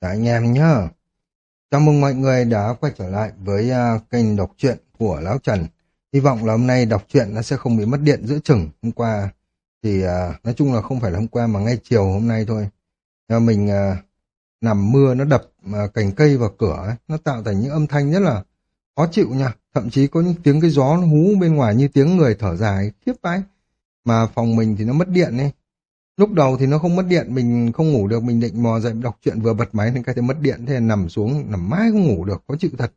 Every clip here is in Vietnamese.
Cả anh em nhá. Chào mừng mọi người đã quay trở lại với uh, kênh đọc truyện của Lão Trần. Hy vọng là hôm nay đọc truyện nó sẽ không bị mất điện giữa chừng. Hôm qua thì uh, nói chung là không phải là hôm qua mà ngay chiều hôm nay thôi. Uh, mình uh, nằm mưa nó đập uh, cành cây vào cửa ấy, nó tạo thành những âm thanh rất là khó chịu nha. Thậm chí có những tiếng cái gió nó hú bên ngoài như tiếng người thở dài khiếp vãi. Mà phòng mình thì nó mất điện ấy Lúc đầu thì nó không mất điện, mình không ngủ được, mình định mò dậy đọc truyện vừa bật máy nên cái thì mất điện, thế nằm xuống, nằm mãi không ngủ được, có chịu thật.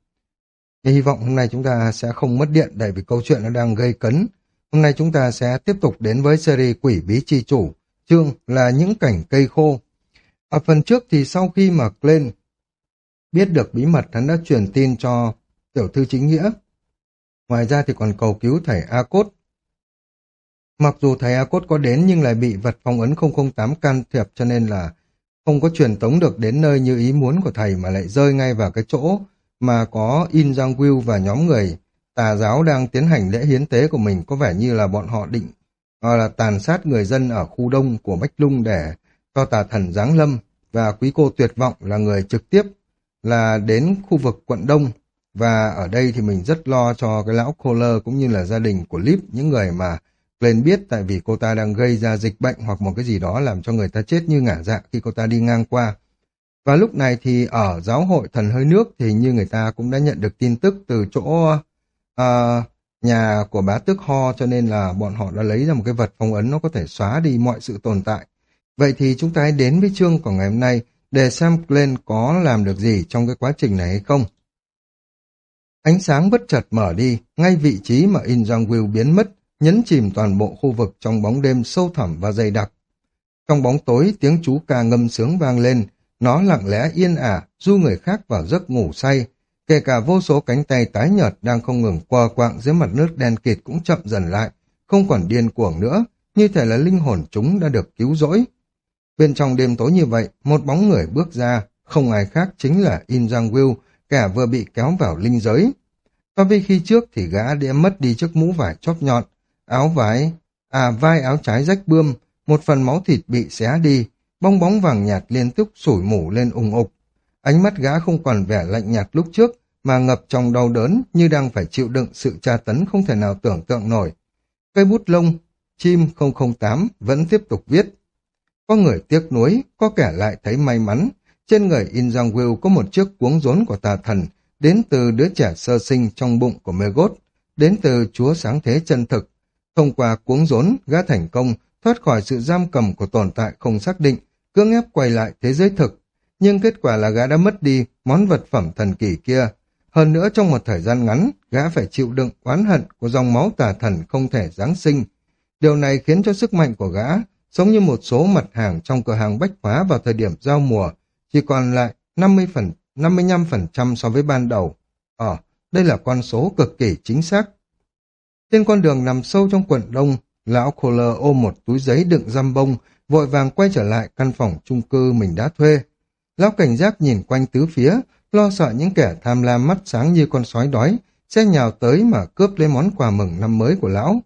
Thì hy vọng hôm nay chúng ta sẽ không mất điện, tại vì câu chuyện nó đang gây cấn. Hôm nay chúng ta sẽ tiếp tục đến với series Quỷ Bí Chi Chủ, chương là những cảnh cây khô. Ở phần trước thì sau khi mà Glenn biết được bí mật hắn đã truyền tin cho tiểu thư chính nghĩa. Ngoài ra thì còn cầu cứu thầy A Cốt Mặc dù thầy A Cốt có đến nhưng lại bị vật phong ấn 008 can thiệp cho nên là không có truyền tống được đến nơi như ý muốn của thầy mà lại rơi ngay vào cái chỗ mà có In Giang Will và nhóm người tà giáo đang tiến hành lễ hiến tế của mình. Có vẻ như là bọn họ định hoặc là tàn sát người dân ở khu đông của Bách Lung để cho tà thần giáng lâm và quý cô tuyệt vọng là người trực tiếp là đến khu vực quận đông. Và ở đây thì mình rất lo cho cái lão Kohler cũng như là gia đình của Lip những người mà Glenn biết tại vì cô ta đang gây ra dịch bệnh hoặc một cái gì đó làm cho người ta chết như ngả dạ khi cô ta đi ngang qua. Và lúc này thì ở giáo hội thần hơi nước thì như người ta cũng đã nhận được tin tức từ chỗ uh, nhà của bá tước Ho cho nên là bọn họ đã lấy ra một cái vật phong ấn nó có thể xóa đi mọi sự tồn tại. Vậy thì chúng ta hãy đến với chương của ngày hôm nay để xem Glenn có làm được gì trong cái quá trình này hay không. Ánh sáng bất chợt mở đi, ngay vị trí mà In Jong Will biến mất, nhấn chìm toàn bộ khu vực trong bóng đêm sâu thẳm và dày đặc. Trong bóng tối, tiếng chú ca ngâm sướng vang lên, nó lặng lẽ yên ả, du người khác vào giấc ngủ say, kể cả vô số cánh tay tái nhợt đang không ngừng quơ quạng dưới mặt nước đen kịt cũng chậm dần lại, không còn điên cuồng nữa, như thể là linh hồn chúng đã được cứu rỗi. Bên trong đêm tối như vậy, một bóng người bước ra, không ai khác chính là In Jang Will, kẻ vừa bị kéo vào linh giới. Và vì khi trước thì gã đã mất đi chiếc mũ vải chóp nhọn, Áo vải, à vai áo trái rách bươm, một phần máu thịt bị xé đi, bong bóng vàng nhạt liên tục sủi mủ lên ùng ục. Ánh mắt gã không còn vẻ lạnh nhạt lúc trước, mà ngập trong đau đớn như đang phải chịu đựng sự tra tấn không thể nào tưởng tượng nổi. Cây bút lông, chim 008 vẫn tiếp tục viết. Có người tiếc nuối, có kẻ lại thấy may mắn. Trên người In Jong Will có một chiếc cuống rốn của tà thần, đến từ đứa trẻ sơ sinh trong bụng của Megot, đến từ Chúa Sáng Thế chân thực, Thông qua cuống rốn, gã thành công, thoát khỏi sự giam cầm của tồn tại không xác định, cưỡng ép quay lại thế giới thực. Nhưng kết quả là gã đã mất đi món vật phẩm thần kỳ kia. Hơn nữa trong một thời gian ngắn, gã phải chịu đựng oán hận của dòng máu tà thần không thể giáng sinh. Điều này khiến cho sức mạnh của gã giống như một số mặt hàng trong cửa hàng bách hóa vào thời điểm giao mùa, chỉ còn lại 50 phần, 55% so với ban đầu. Ờ, đây là con số cực kỳ chính xác. Trên con đường nằm sâu trong quận đông, lão Kohler ôm một túi giấy đựng răm bông, vội vàng quay trở lại căn phòng chung cư mình đã thuê. Lão cảnh giác nhìn quanh tứ phía, lo sợ những kẻ tham lam mắt sáng như con sói đói, sẽ nhào tới mà cướp lấy món quà mừng năm mới của lão.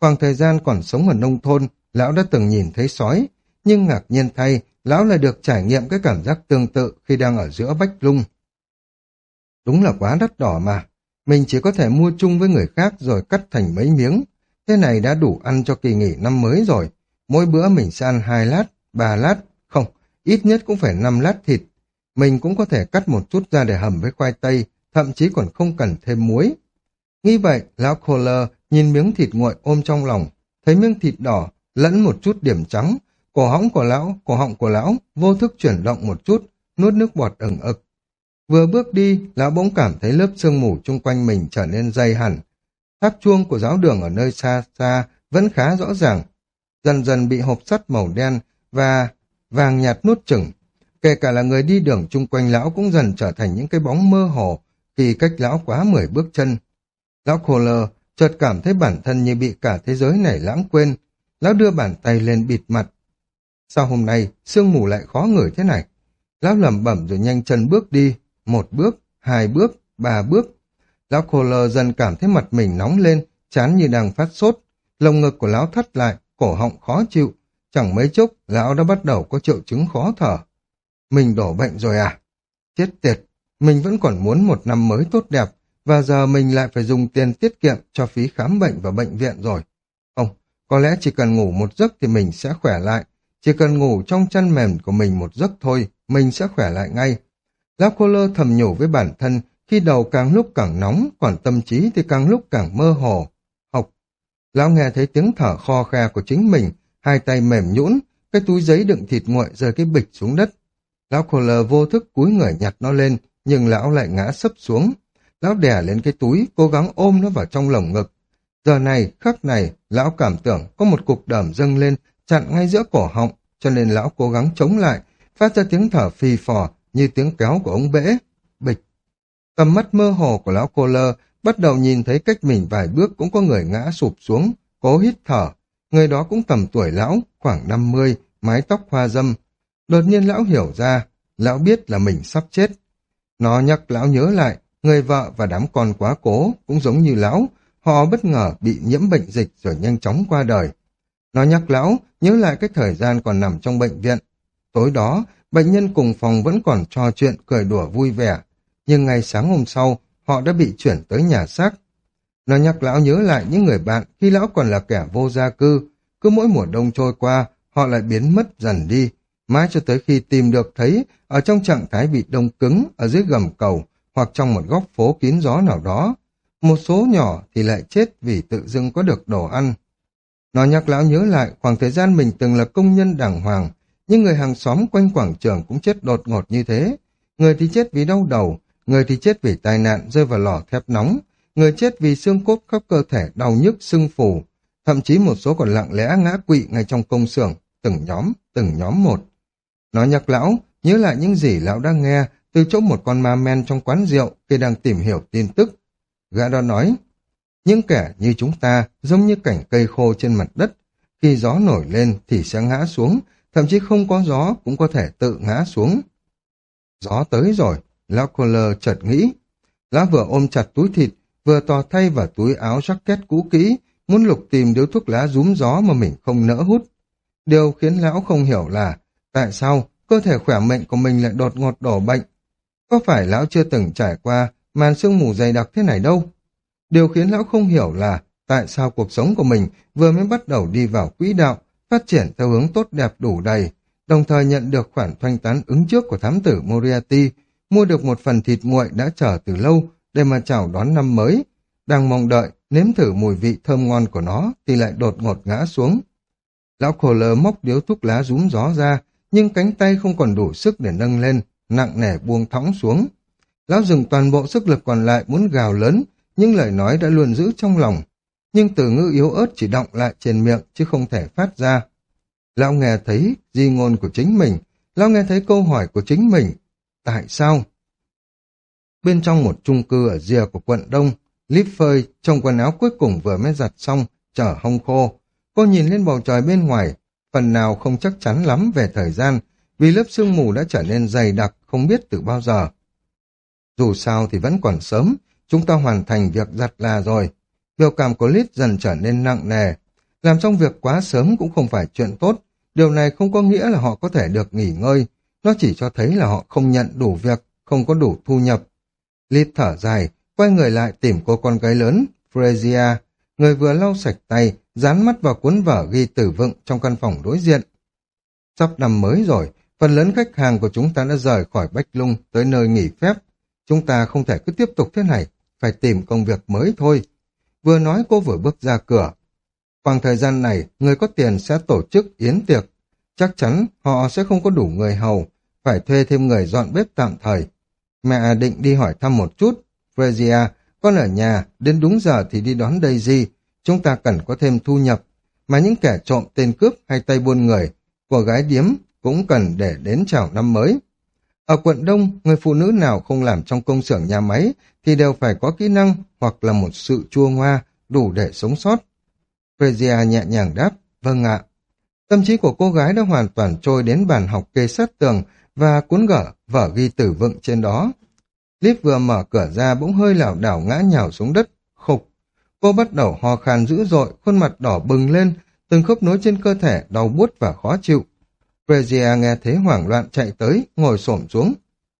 Khoảng thời gian còn sống ở nông thôn, lão đã từng nhìn thấy sói, nhưng ngạc nhiên thay, lão lại được trải nghiệm cái cảm giác tương tự khi đang ở giữa bách lung. Đúng là quá đắt đỏ mà, mình chỉ có thể mua chung với người khác rồi cắt thành mấy miếng. Thế này đã đủ ăn cho kỳ nghỉ năm mới rồi. Mỗi bữa mình sẽ ăn hai lát, ba lát, không, ít nhất cũng phải năm lát thịt. Mình cũng có thể cắt một chút ra để hầm với khoai tây, thậm chí còn không cần thêm muối. Nghĩ vậy, lão Kohler nhìn miếng thịt nguội ôm trong lòng, thấy miếng thịt đỏ lẫn một chút điểm trắng, cổ họng của lão, cổ họng của lão vô thức chuyển động một chút, nuốt nước bọt ẩn ực. Vừa bước đi, lão bỗng cảm thấy lớp sương mù chung quanh mình trở nên dày hẳn. Tháp chuông của giáo đường ở nơi xa xa vẫn khá rõ ràng. Dần dần bị hộp sắt màu đen và vàng nhạt nuốt chửng. Kể cả là người đi đường chung quanh lão cũng dần trở thành những cái bóng mơ hồ khi cách lão quá mười bước chân. Lão khô lơ chợt cảm thấy bản thân như bị cả thế giới này lãng quên. Lão đưa bàn tay lên bịt mặt. Sao hôm nay sương mù lại khó ngửi thế này? Lão lẩm bẩm rồi nhanh chân bước đi, một bước, hai bước, ba bước. Lão khô lơ dần cảm thấy mặt mình nóng lên, chán như đang phát sốt. Lồng ngực của lão thắt lại, cổ họng khó chịu. Chẳng mấy chốc, lão đã bắt đầu có triệu chứng khó thở. Mình đổ bệnh rồi à? Chết tiệt, mình vẫn còn muốn một năm mới tốt đẹp, và giờ mình lại phải dùng tiền tiết kiệm cho phí khám bệnh và bệnh viện rồi. Không, có lẽ chỉ cần ngủ một giấc thì mình sẽ khỏe lại. Chỉ cần ngủ trong chăn mềm của mình một giấc thôi, mình sẽ khỏe lại ngay. Lão khô lơ thầm nhủ với bản thân, khi đầu càng lúc càng nóng, còn tâm trí thì càng lúc càng mơ hồ. Học. Lão nghe thấy tiếng thở kho khe của chính mình, hai tay mềm nhũn, cái túi giấy đựng thịt nguội rơi cái bịch xuống đất. Lão khô lơ vô thức cúi người nhặt nó lên, nhưng lão lại ngã sấp xuống. Lão đè lên cái túi, cố gắng ôm nó vào trong lồng ngực. Giờ này, khắc này, lão cảm tưởng có một cục đờm dâng lên, chặn ngay giữa cổ họng, cho nên lão cố gắng chống lại, phát ra tiếng thở phì phò như tiếng kéo của ông bể. Bịch. Tầm mắt mơ hồ của lão cô lơ bắt đầu nhìn thấy cách mình vài bước cũng có người ngã sụp xuống, cố hít thở. Người đó cũng tầm tuổi lão, khoảng 50, mái tóc hoa dâm. Đột nhiên lão hiểu ra, lão biết là mình sắp chết. Nó nhắc lão nhớ lại, người vợ và đám con quá cố cũng giống như lão, họ bất ngờ bị nhiễm bệnh dịch rồi nhanh chóng qua đời. Nó nhắc lão nhớ lại cái thời gian còn nằm trong bệnh viện. Tối đó, bệnh nhân cùng phòng vẫn còn trò chuyện cười đùa vui vẻ, nhưng ngày sáng hôm sau, họ đã bị chuyển tới nhà xác. Nó nhắc lão nhớ lại những người bạn khi lão còn là kẻ vô gia cư, cứ mỗi mùa đông trôi qua, họ lại biến mất dần đi, mãi cho tới khi tìm được thấy ở trong trạng thái bị đông cứng ở dưới gầm cầu hoặc trong một góc phố kín gió nào đó. Một số nhỏ thì lại chết vì tự dưng có được đồ ăn. Nó nhắc lão nhớ lại khoảng thời gian mình từng là công nhân đàng hoàng, nhưng người hàng xóm quanh quảng trường cũng chết đột ngột như thế. Người thì chết vì đau đầu, người thì chết vì tai nạn rơi vào lò thép nóng, người chết vì xương cốt khắp cơ thể đau nhức sưng phù, thậm chí một số còn lặng lẽ ngã quỵ ngay trong công xưởng, từng nhóm, từng nhóm một. Nó nhắc lão, nhớ lại những gì lão đang nghe từ chỗ một con ma men trong quán rượu khi đang tìm hiểu tin tức. Gã đó nói, những kẻ như chúng ta giống như cảnh cây khô trên mặt đất, khi gió nổi lên thì sẽ ngã xuống, thậm chí không có gió cũng có thể tự ngã xuống. Gió tới rồi, lão Kohler chợt nghĩ. Lão vừa ôm chặt túi thịt, vừa tò thay vào túi áo jacket cũ kỹ, muốn lục tìm điếu thuốc lá rúm gió mà mình không nỡ hút. Điều khiến lão không hiểu là tại sao cơ thể khỏe mạnh của mình lại đột ngột đổ bệnh. Có phải lão chưa từng trải qua màn sương mù dày đặc thế này đâu? Điều khiến lão không hiểu là tại sao cuộc sống của mình vừa mới bắt đầu đi vào quỹ đạo, phát triển theo hướng tốt đẹp đủ đầy, đồng thời nhận được khoản thanh tán ứng trước của thám tử Moriarty, mua được một phần thịt nguội đã chờ từ lâu để mà chào đón năm mới. Đang mong đợi, nếm thử mùi vị thơm ngon của nó thì lại đột ngột ngã xuống. Lão khổ lờ móc điếu thuốc lá rúm gió ra, nhưng cánh tay không còn đủ sức để nâng lên, nặng nề buông thõng xuống. Lão dùng toàn bộ sức lực còn lại muốn gào lớn, nhưng lời nói đã luôn giữ trong lòng. Nhưng từ ngữ yếu ớt chỉ động lại trên miệng chứ không thể phát ra. Lão nghe thấy di ngôn của chính mình, lão nghe thấy câu hỏi của chính mình. Tại sao? Bên trong một chung cư ở rìa của quận Đông, Líp phơi trong quần áo cuối cùng vừa mới giặt xong, chở hông khô. Cô nhìn lên bầu trời bên ngoài, phần nào không chắc chắn lắm về thời gian, vì lớp sương mù đã trở nên dày đặc không biết từ bao giờ. Dù sao thì vẫn còn sớm, chúng ta hoàn thành việc giặt là rồi. Biểu cảm của Lít dần trở nên nặng nề. Làm xong việc quá sớm cũng không phải chuyện tốt. Điều này không có nghĩa là họ có thể được nghỉ ngơi. Nó chỉ cho thấy là họ không nhận đủ việc, không có đủ thu nhập. Lít thở dài, quay người lại tìm cô con gái lớn, Frezia, người vừa lau sạch tay, dán mắt vào cuốn vở ghi tử vựng trong căn phòng đối diện. Sắp năm mới rồi, phần lớn khách hàng của chúng ta đã rời khỏi Bách Lung tới nơi nghỉ phép. Chúng ta không thể cứ tiếp tục thế này, phải tìm công việc mới thôi. Vừa nói cô vừa bước ra cửa. Khoảng thời gian này, người có tiền sẽ tổ chức yến tiệc. Chắc chắn họ sẽ không có đủ người hầu, phải thuê thêm người dọn bếp tạm thời. Mẹ định đi hỏi thăm một chút. Frezia, con ở nhà, đến đúng giờ thì đi đón Daisy. Chúng ta cần có thêm thu nhập. Mà những kẻ trộm tên cướp hay tay buôn người, của gái điếm cũng cần để đến chào năm mới. Ở quận Đông, người phụ nữ nào không làm trong công xưởng nhà máy thì đều phải có kỹ năng hoặc là một sự chua ngoa đủ để sống sót. Frezia nhẹ nhàng đáp, vâng ạ. Tâm trí của cô gái đã hoàn toàn trôi đến bàn học kê sát tường và cuốn gở vở ghi tử vựng trên đó. Lip vừa mở cửa ra bỗng hơi lảo đảo ngã nhào xuống đất, khục. Cô bắt đầu ho khan dữ dội, khuôn mặt đỏ bừng lên, từng khớp nối trên cơ thể đau buốt và khó chịu. Fregia nghe thế hoảng loạn chạy tới, ngồi xổm xuống.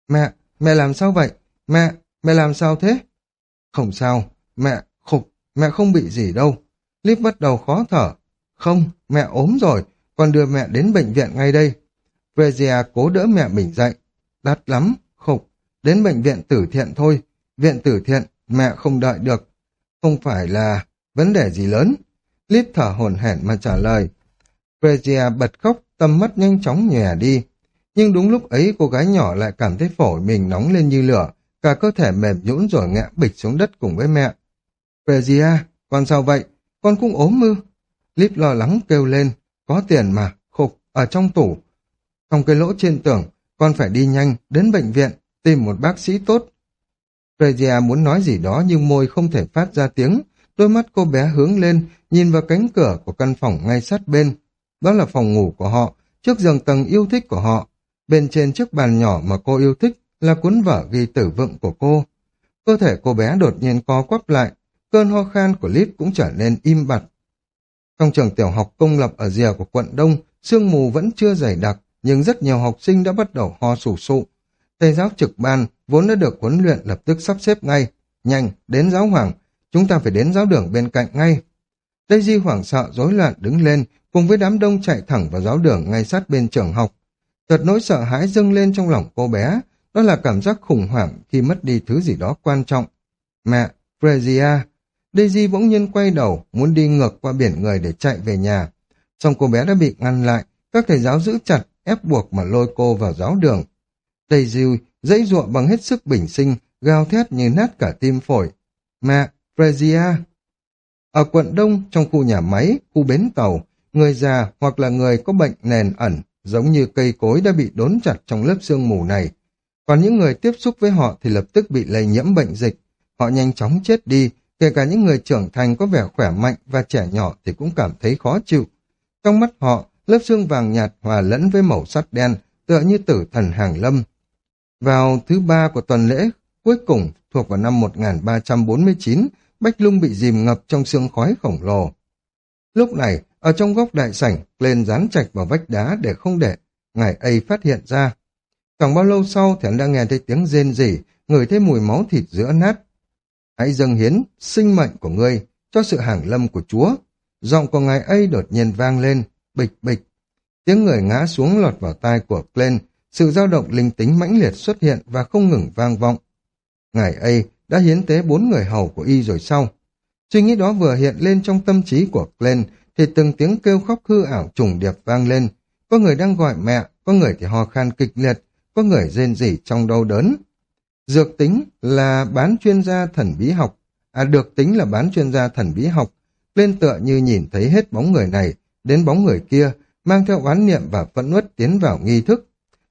Mẹ, mẹ làm sao vậy? Mẹ, mẹ làm sao thế? Không sao, mẹ, khục, mẹ không bị gì đâu. Lip bắt đầu khó thở. Không, mẹ ốm rồi, con đưa mẹ đến bệnh viện ngay đây. Fregia cố đỡ mẹ mình dậy. Đắt lắm, khục, đến bệnh viện tử thiện thôi. Viện tử thiện, mẹ không đợi được. Không phải là vấn đề gì lớn. Lip thở hổn hển mà trả lời. Fregia bật khóc, tầm mắt nhanh chóng nhòe đi. Nhưng đúng lúc ấy cô gái nhỏ lại cảm thấy phổi mình nóng lên như lửa, cả cơ thể mềm nhũn rồi ngã bịch xuống đất cùng với mẹ. Fregia, à? con sao vậy? Con cũng ốm ư? Lip lo lắng kêu lên, có tiền mà, khục, ở trong tủ. Trong cái lỗ trên tường, con phải đi nhanh, đến bệnh viện, tìm một bác sĩ tốt. Fregia à muốn nói gì đó nhưng môi không thể phát ra tiếng, đôi mắt cô bé hướng lên, nhìn vào cánh cửa của căn phòng ngay sát bên. Đó là phòng ngủ của họ, trước giường tầng yêu thích của họ. Bên trên chiếc bàn nhỏ mà cô yêu thích là cuốn vở ghi tử vựng của cô. Cơ thể cô bé đột nhiên co quắp lại, cơn ho khan của Lít cũng trở nên im bặt. Trong trường tiểu học công lập ở rìa của quận Đông, sương mù vẫn chưa dày đặc, nhưng rất nhiều học sinh đã bắt đầu ho sù sụ. Thầy giáo trực ban vốn đã được huấn luyện lập tức sắp xếp ngay. Nhanh, đến giáo hoàng, chúng ta phải đến giáo đường bên cạnh ngay. Daisy hoảng sợ rối loạn đứng lên, cùng với đám đông chạy thẳng vào giáo đường ngay sát bên trường học. Chợt nỗi sợ hãi dâng lên trong lòng cô bé, đó là cảm giác khủng hoảng khi mất đi thứ gì đó quan trọng. Mẹ, Frezia, Daisy bỗng nhiên quay đầu, muốn đi ngược qua biển người để chạy về nhà. Xong cô bé đã bị ngăn lại, các thầy giáo giữ chặt, ép buộc mà lôi cô vào giáo đường. Daisy dãy ruộng bằng hết sức bình sinh, gào thét như nát cả tim phổi. Mẹ, Frezia! Ở quận Đông, trong khu nhà máy, khu bến tàu, người già hoặc là người có bệnh nền ẩn, giống như cây cối đã bị đốn chặt trong lớp sương mù này. Còn những người tiếp xúc với họ thì lập tức bị lây nhiễm bệnh dịch. Họ nhanh chóng chết đi, kể cả những người trưởng thành có vẻ khỏe mạnh và trẻ nhỏ thì cũng cảm thấy khó chịu. Trong mắt họ, lớp xương vàng nhạt hòa lẫn với màu sắt đen, tựa như tử thần hàng lâm. Vào thứ ba của tuần lễ, cuối cùng thuộc vào năm 1349, Bách Lung bị dìm ngập trong sương khói khổng lồ. Lúc này, ở trong góc đại sảnh, lên dán chạch vào vách đá để không để ngài ấy phát hiện ra. Chẳng bao lâu sau thì hắn đã nghe thấy tiếng rên rỉ, ngửi thấy mùi máu thịt giữa nát. Hãy dâng hiến sinh mệnh của ngươi cho sự hàng lâm của Chúa. Giọng của ngài ấy đột nhiên vang lên, bịch bịch. Tiếng người ngã xuống lọt vào tai của Glenn, sự dao động linh tính mãnh liệt xuất hiện và không ngừng vang vọng. Ngài ấy đã hiến tế bốn người hầu của y rồi sau. Suy nghĩ đó vừa hiện lên trong tâm trí của Glenn thì từng tiếng kêu khóc hư ảo trùng điệp vang lên. Có người đang gọi mẹ, có người thì ho khan kịch liệt, có người rên rỉ trong đau đớn. Dược tính là bán chuyên gia thần bí học, à được tính là bán chuyên gia thần bí học, lên tựa như nhìn thấy hết bóng người này, đến bóng người kia, mang theo oán niệm và phẫn uất tiến vào nghi thức.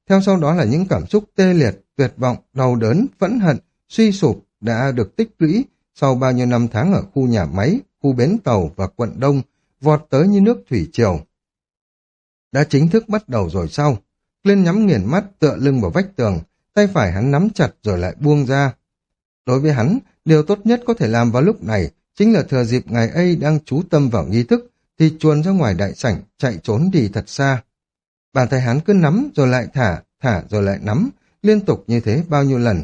Theo sau đó là những cảm xúc tê liệt, tuyệt vọng, đau đớn, phẫn hận, suy sụp đã được tích lũy sau bao nhiêu năm tháng ở khu nhà máy, khu bến tàu và quận Đông, vọt tới như nước thủy triều. Đã chính thức bắt đầu rồi sau. Lên nhắm nghiền mắt tựa lưng vào vách tường, tay phải hắn nắm chặt rồi lại buông ra. Đối với hắn, điều tốt nhất có thể làm vào lúc này chính là thừa dịp ngày ấy đang chú tâm vào nghi thức thì chuồn ra ngoài đại sảnh, chạy trốn đi thật xa. Bàn tay hắn cứ nắm rồi lại thả, thả rồi lại nắm, liên tục như thế bao nhiêu lần.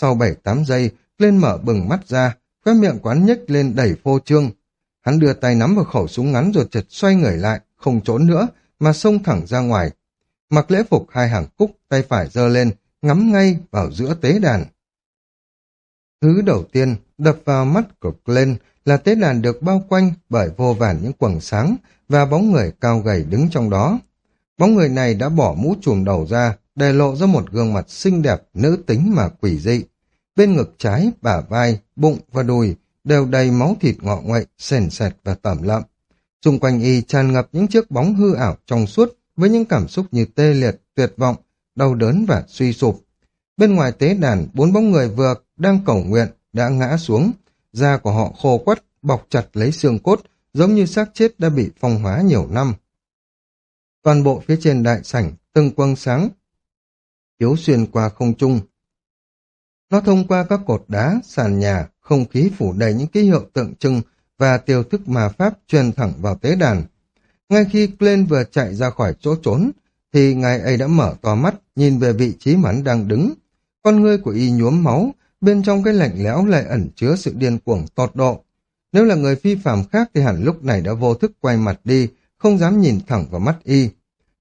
Sau 7-8 giây, lên mở bừng mắt ra, khóe miệng quán nhếch lên đẩy phô trương. Hắn đưa tay nắm vào khẩu súng ngắn rồi chật xoay người lại, không trốn nữa, mà xông thẳng ra ngoài. Mặc lễ phục hai hàng cúc, tay phải giơ lên, ngắm ngay vào giữa tế đàn. Thứ đầu tiên đập vào mắt của Glenn là tế đàn được bao quanh bởi vô vàn những quầng sáng và bóng người cao gầy đứng trong đó. Bóng người này đã bỏ mũ trùm đầu ra, để lộ ra một gương mặt xinh đẹp, nữ tính mà quỷ dị. Bên ngực trái, bả vai, bụng và đùi đều đầy máu thịt ngọ nguậy, sền sệt và tẩm lậm. Xung quanh y tràn ngập những chiếc bóng hư ảo trong suốt với những cảm xúc như tê liệt, tuyệt vọng, đau đớn và suy sụp. Bên ngoài tế đàn, bốn bóng người vừa đang cầu nguyện đã ngã xuống, da của họ khô quắt, bọc chặt lấy xương cốt, giống như xác chết đã bị phong hóa nhiều năm. Toàn bộ phía trên đại sảnh, từng quăng sáng, chiếu xuyên qua không trung. Nó thông qua các cột đá, sàn nhà, không khí phủ đầy những ký hiệu tượng trưng và tiêu thức mà pháp truyền thẳng vào tế đàn. Ngay khi Glenn vừa chạy ra khỏi chỗ trốn, thì ngài ấy đã mở to mắt, nhìn về vị trí mà hắn đang đứng. Con ngươi của y nhuốm máu, bên trong cái lạnh lẽo lại ẩn chứa sự điên cuồng tột độ. Nếu là người phi phạm khác thì hẳn lúc này đã vô thức quay mặt đi, không dám nhìn thẳng vào mắt y.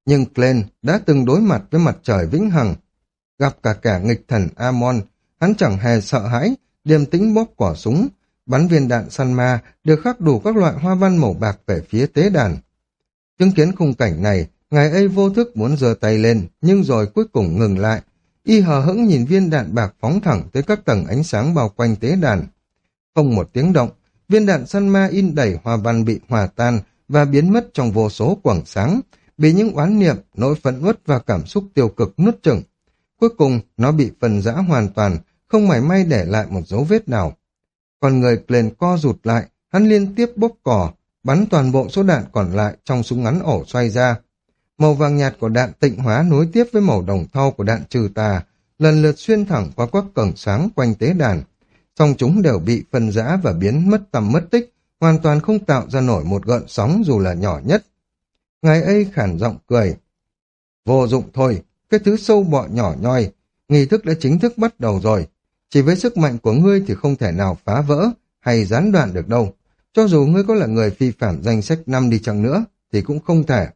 Nhưng Glenn đã từng đối mặt với mặt trời vĩnh hằng. Gặp cả kẻ nghịch thần Amon, hắn chẳng hề sợ hãi, điềm tĩnh bóp cỏ súng, bắn viên đạn săn ma được khắc đủ các loại hoa văn màu bạc về phía tế đàn. Chứng kiến khung cảnh này, ngài ấy vô thức muốn giơ tay lên, nhưng rồi cuối cùng ngừng lại. Y hờ hững nhìn viên đạn bạc phóng thẳng tới các tầng ánh sáng bao quanh tế đàn. Không một tiếng động, viên đạn săn ma in đẩy hoa văn bị hòa tan và biến mất trong vô số quầng sáng, bị những oán niệm, nỗi phẫn uất và cảm xúc tiêu cực nuốt chửng. Cuối cùng, nó bị phân rã hoàn toàn, không mảy may để lại một dấu vết nào. Còn người lên co rụt lại, hắn liên tiếp bóp cỏ, bắn toàn bộ số đạn còn lại trong súng ngắn ổ xoay ra. Màu vàng nhạt của đạn tịnh hóa nối tiếp với màu đồng thau của đạn trừ tà, lần lượt xuyên thẳng qua các cổng sáng quanh tế đàn. Song chúng đều bị phân rã và biến mất tầm mất tích, hoàn toàn không tạo ra nổi một gợn sóng dù là nhỏ nhất. Ngài ấy khản giọng cười. Vô dụng thôi, cái thứ sâu bọ nhỏ nhoi, nghi thức đã chính thức bắt đầu rồi. Chỉ với sức mạnh của ngươi thì không thể nào phá vỡ hay gián đoạn được đâu. Cho dù ngươi có là người phi phạm danh sách năm đi chăng nữa, thì cũng không thể.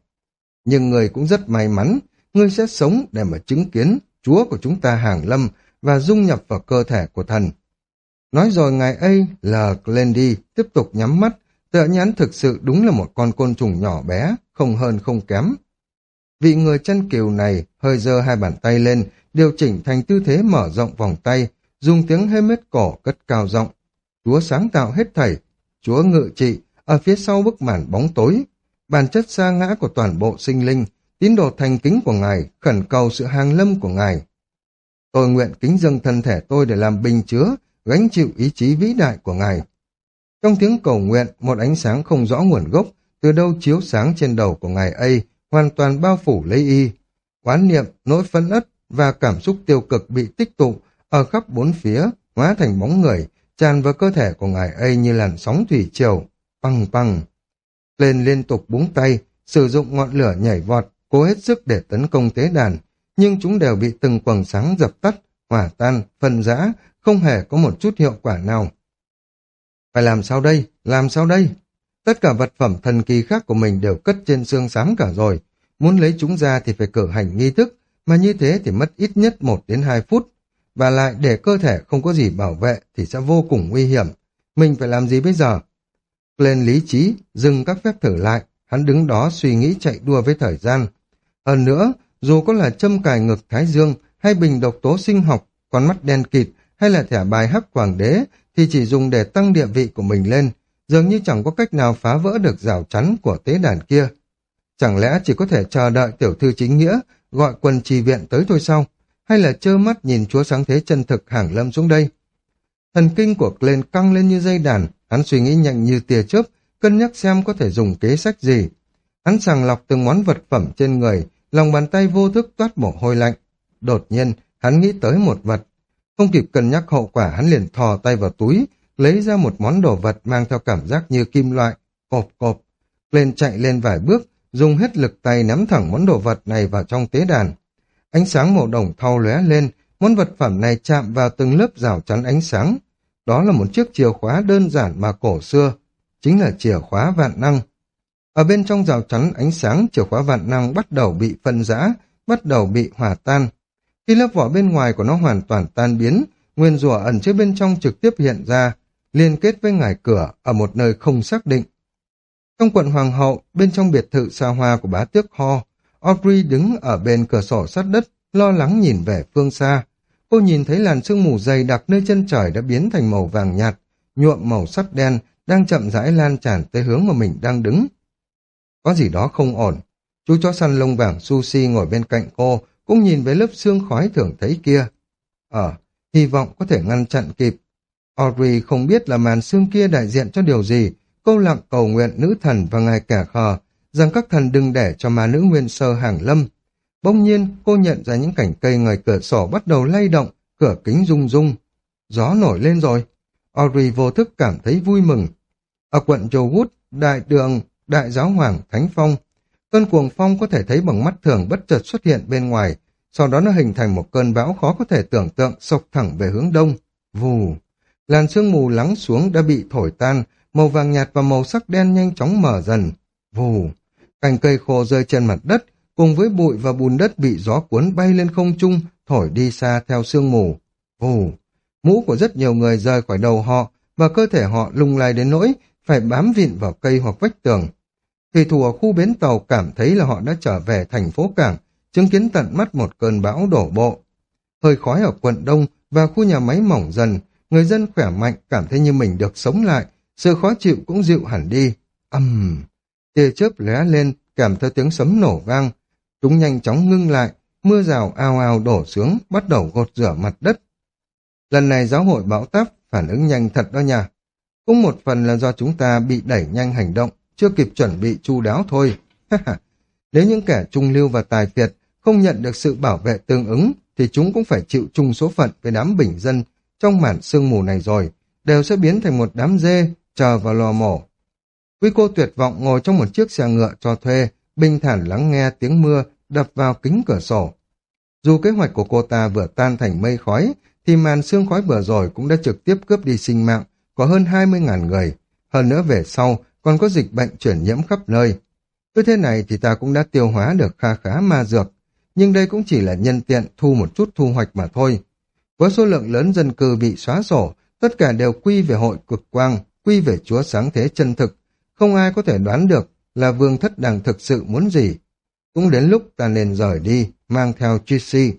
Nhưng ngươi cũng rất may mắn, ngươi sẽ sống để mà chứng kiến Chúa của chúng ta hàng lâm và dung nhập vào cơ thể của thần. Nói rồi ngài A là Glendy tiếp tục nhắm mắt, tựa nhắn thực sự đúng là một con côn trùng nhỏ bé, không hơn không kém. Vị người chân kiều này hơi giơ hai bàn tay lên, điều chỉnh thành tư thế mở rộng vòng tay, dùng tiếng hêm mết cổ cất cao giọng. Chúa sáng tạo hết thảy, Chúa ngự trị, ở phía sau bức màn bóng tối, bản chất xa ngã của toàn bộ sinh linh, tín đồ thành kính của Ngài, khẩn cầu sự hàng lâm của Ngài. Tôi nguyện kính dâng thân thể tôi để làm bình chứa, gánh chịu ý chí vĩ đại của Ngài. Trong tiếng cầu nguyện, một ánh sáng không rõ nguồn gốc, từ đâu chiếu sáng trên đầu của Ngài A, hoàn toàn bao phủ lấy y. Quán niệm, nỗi phấn ất và cảm xúc tiêu cực bị tích tụ ở khắp bốn phía, hóa thành bóng người, tràn vào cơ thể của ngài ấy như làn sóng thủy triều, păng păng. Lên liên tục búng tay, sử dụng ngọn lửa nhảy vọt, cố hết sức để tấn công tế đàn, nhưng chúng đều bị từng quầng sáng dập tắt, hỏa tan, phân rã, không hề có một chút hiệu quả nào. Phải làm sao đây? Làm sao đây? Tất cả vật phẩm thần kỳ khác của mình đều cất trên xương xám cả rồi. Muốn lấy chúng ra thì phải cử hành nghi thức, mà như thế thì mất ít nhất 1 đến 2 phút và lại để cơ thể không có gì bảo vệ thì sẽ vô cùng nguy hiểm. Mình phải làm gì bây giờ? Lên lý trí, dừng các phép thử lại, hắn đứng đó suy nghĩ chạy đua với thời gian. Hơn nữa, dù có là châm cài ngực thái dương hay bình độc tố sinh học, con mắt đen kịt hay là thẻ bài hắc hoàng đế thì chỉ dùng để tăng địa vị của mình lên, dường như chẳng có cách nào phá vỡ được rào chắn của tế đàn kia. Chẳng lẽ chỉ có thể chờ đợi tiểu thư chính nghĩa gọi quân trì viện tới thôi sao? Hay là trơ mắt nhìn chúa sáng thế chân thực hàng lâm xuống đây. Thần kinh của Glenn căng lên như dây đàn, hắn suy nghĩ nhanh như tia chớp, cân nhắc xem có thể dùng kế sách gì. Hắn sàng lọc từng món vật phẩm trên người, lòng bàn tay vô thức toát mồ hôi lạnh. Đột nhiên, hắn nghĩ tới một vật. Không kịp cân nhắc hậu quả, hắn liền thò tay vào túi, lấy ra một món đồ vật mang theo cảm giác như kim loại, cộp cộp. Lên chạy lên vài bước, dùng hết lực tay nắm thẳng món đồ vật này vào trong tế đàn. Ánh sáng màu đồng thau lóe lên, món vật phẩm này chạm vào từng lớp rào chắn ánh sáng. Đó là một chiếc chìa khóa đơn giản mà cổ xưa, chính là chìa khóa vạn năng. Ở bên trong rào chắn ánh sáng, chìa khóa vạn năng bắt đầu bị phân rã, bắt đầu bị hòa tan. Khi lớp vỏ bên ngoài của nó hoàn toàn tan biến, nguyên rùa ẩn chứa bên trong trực tiếp hiện ra, liên kết với ngải cửa ở một nơi không xác định. Trong quận Hoàng hậu, bên trong biệt thự xa hoa của bá tước Ho, Audrey đứng ở bên cửa sổ sát đất, lo lắng nhìn về phương xa. Cô nhìn thấy làn sương mù dày đặc nơi chân trời đã biến thành màu vàng nhạt, nhuộm màu sắt đen, đang chậm rãi lan tràn tới hướng mà mình đang đứng. Có gì đó không ổn. Chú chó săn lông vàng Sushi ngồi bên cạnh cô, cũng nhìn về lớp xương khói thường thấy kia. Ờ, hy vọng có thể ngăn chặn kịp. Audrey không biết là màn xương kia đại diện cho điều gì, Cô lặng cầu nguyện nữ thần và ngài kẻ khờ, rằng các thần đừng để cho ma nữ nguyên sơ hàng lâm. Bỗng nhiên, cô nhận ra những cảnh cây ngoài cửa sổ bắt đầu lay động, cửa kính rung rung. Gió nổi lên rồi. Audrey vô thức cảm thấy vui mừng. Ở quận Châu Wood, đại đường, đại giáo hoàng Thánh Phong, Cơn cuồng phong có thể thấy bằng mắt thường bất chợt xuất hiện bên ngoài, sau đó nó hình thành một cơn bão khó có thể tưởng tượng sộc thẳng về hướng đông. Vù! Làn sương mù lắng xuống đã bị thổi tan, màu vàng nhạt và màu sắc đen nhanh chóng mở dần. Vù! Cành cây khô rơi trên mặt đất, cùng với bụi và bùn đất bị gió cuốn bay lên không trung, thổi đi xa theo sương mù. Vù! Mũ của rất nhiều người rơi khỏi đầu họ, và cơ thể họ lung lay đến nỗi phải bám vịn vào cây hoặc vách tường. Thủy thủ ở khu bến tàu cảm thấy là họ đã trở về thành phố cảng, chứng kiến tận mắt một cơn bão đổ bộ. Hơi khói ở quận Đông và khu nhà máy mỏng dần, người dân khỏe mạnh cảm thấy như mình được sống lại, sự khó chịu cũng dịu hẳn đi. Âm! Uhm. Tia chớp lóe lên, kèm theo tiếng sấm nổ vang. Chúng nhanh chóng ngưng lại, mưa rào ao ao đổ xuống, bắt đầu gột rửa mặt đất. Lần này giáo hội bão táp phản ứng nhanh thật đó nha. Cũng một phần là do chúng ta bị đẩy nhanh hành động, chưa kịp chuẩn bị chu đáo thôi. Nếu những kẻ trung lưu và tài phiệt không nhận được sự bảo vệ tương ứng, thì chúng cũng phải chịu chung số phận với đám bình dân trong màn sương mù này rồi, đều sẽ biến thành một đám dê chờ vào lò mổ. Quý cô tuyệt vọng ngồi trong một chiếc xe ngựa cho thuê, bình thản lắng nghe tiếng mưa đập vào kính cửa sổ. Dù kế hoạch của cô ta vừa tan thành mây khói, thì màn sương khói vừa rồi cũng đã trực tiếp cướp đi sinh mạng của hơn 20.000 người. Hơn nữa về sau, còn có dịch bệnh chuyển nhiễm khắp nơi. Cứ thế này thì ta cũng đã tiêu hóa được kha khá ma dược, nhưng đây cũng chỉ là nhân tiện thu một chút thu hoạch mà thôi. Với số lượng lớn dân cư bị xóa sổ, tất cả đều quy về hội cực quang, quy về chúa sáng thế chân thực. Không ai có thể đoán được là vương thất đang thực sự muốn gì. Cũng đến lúc ta nên rời đi, mang theo Tracy.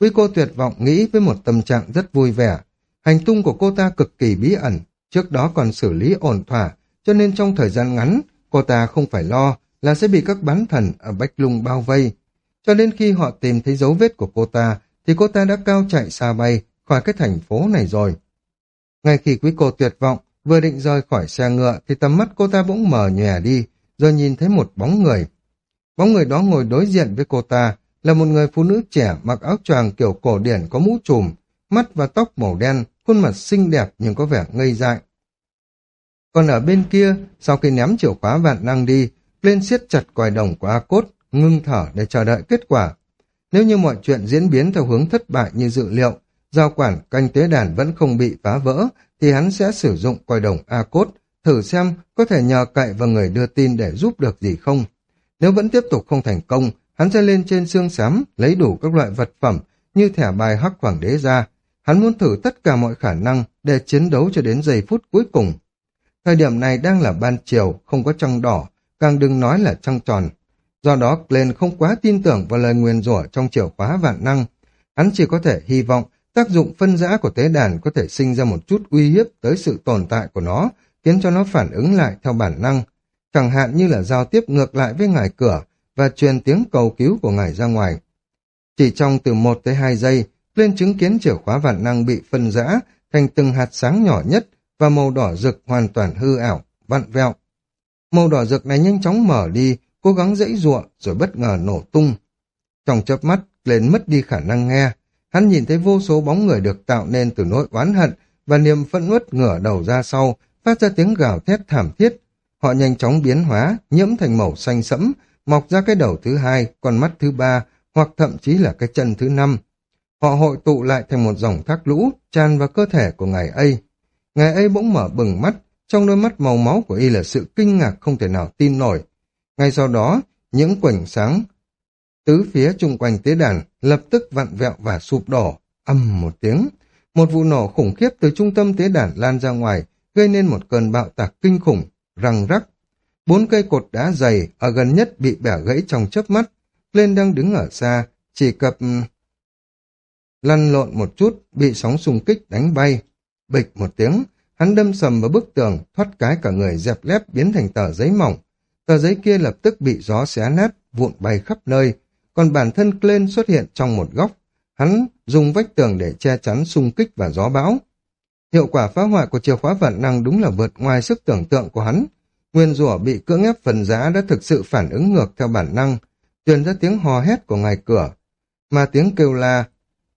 Quý cô tuyệt vọng nghĩ với một tâm trạng rất vui vẻ. Hành tung của cô ta cực kỳ bí ẩn, trước đó còn xử lý ổn thỏa, cho nên trong thời gian ngắn, cô ta không phải lo là sẽ bị các bán thần ở Bách Lung bao vây. Cho nên khi họ tìm thấy dấu vết của cô ta, thì cô ta đã cao chạy xa bay khỏi cái thành phố này rồi. Ngay khi quý cô tuyệt vọng, vừa định rời khỏi xe ngựa thì tầm mắt cô ta bỗng mờ nhòe đi, rồi nhìn thấy một bóng người. Bóng người đó ngồi đối diện với cô ta là một người phụ nữ trẻ mặc áo choàng kiểu cổ điển có mũ trùm, mắt và tóc màu đen, khuôn mặt xinh đẹp nhưng có vẻ ngây dại. Còn ở bên kia, sau khi ném chìa khóa vạn năng đi, lên siết chặt còi đồng của A Cốt, ngưng thở để chờ đợi kết quả. Nếu như mọi chuyện diễn biến theo hướng thất bại như dự liệu, giao quản canh tế đàn vẫn không bị phá vỡ, thì hắn sẽ sử dụng coi đồng A Cốt, thử xem có thể nhờ cậy vào người đưa tin để giúp được gì không. Nếu vẫn tiếp tục không thành công, hắn sẽ lên trên xương xám, lấy đủ các loại vật phẩm như thẻ bài hắc hoàng đế ra. Hắn muốn thử tất cả mọi khả năng để chiến đấu cho đến giây phút cuối cùng. Thời điểm này đang là ban chiều, không có trăng đỏ, càng đừng nói là trăng tròn. Do đó, Glenn không quá tin tưởng vào lời nguyền rủa trong chìa khóa vạn năng. Hắn chỉ có thể hy vọng tác dụng phân rã của tế đàn có thể sinh ra một chút uy hiếp tới sự tồn tại của nó, khiến cho nó phản ứng lại theo bản năng. Chẳng hạn như là giao tiếp ngược lại với ngài cửa và truyền tiếng cầu cứu của ngài ra ngoài. Chỉ trong từ 1 tới 2 giây, lên chứng kiến chìa khóa vạn năng bị phân rã thành từng hạt sáng nhỏ nhất và màu đỏ rực hoàn toàn hư ảo, vặn vẹo. Màu đỏ rực này nhanh chóng mở đi, cố gắng dãy ruộng rồi bất ngờ nổ tung. Trong chớp mắt, lên mất đi khả năng nghe. Hắn nhìn thấy vô số bóng người được tạo nên từ nỗi oán hận và niềm phẫn uất ngửa đầu ra sau, phát ra tiếng gào thét thảm thiết. Họ nhanh chóng biến hóa, nhiễm thành màu xanh sẫm, mọc ra cái đầu thứ hai, con mắt thứ ba, hoặc thậm chí là cái chân thứ năm. Họ hội tụ lại thành một dòng thác lũ, tràn vào cơ thể của ngài ấy. Ngài ấy bỗng mở bừng mắt, trong đôi mắt màu máu của y là sự kinh ngạc không thể nào tin nổi. Ngay sau đó, những quảnh sáng tứ phía chung quanh tế đàn lập tức vặn vẹo và sụp đổ, âm một tiếng. Một vụ nổ khủng khiếp từ trung tâm tế đàn lan ra ngoài, gây nên một cơn bạo tạc kinh khủng, răng rắc. Bốn cây cột đá dày ở gần nhất bị bẻ gãy trong chớp mắt, lên đang đứng ở xa, chỉ cập ừ, lăn lộn một chút, bị sóng xung kích đánh bay. Bịch một tiếng, hắn đâm sầm vào bức tường, thoát cái cả người dẹp lép biến thành tờ giấy mỏng. Tờ giấy kia lập tức bị gió xé nát, vụn bay khắp nơi, còn bản thân Glenn xuất hiện trong một góc. Hắn dùng vách tường để che chắn xung kích và gió bão. Hiệu quả phá hoại của chìa khóa vạn năng đúng là vượt ngoài sức tưởng tượng của hắn. Nguyên rủa bị cưỡng ép phần giá đã thực sự phản ứng ngược theo bản năng, truyền ra tiếng hò hét của ngài cửa. Mà tiếng kêu la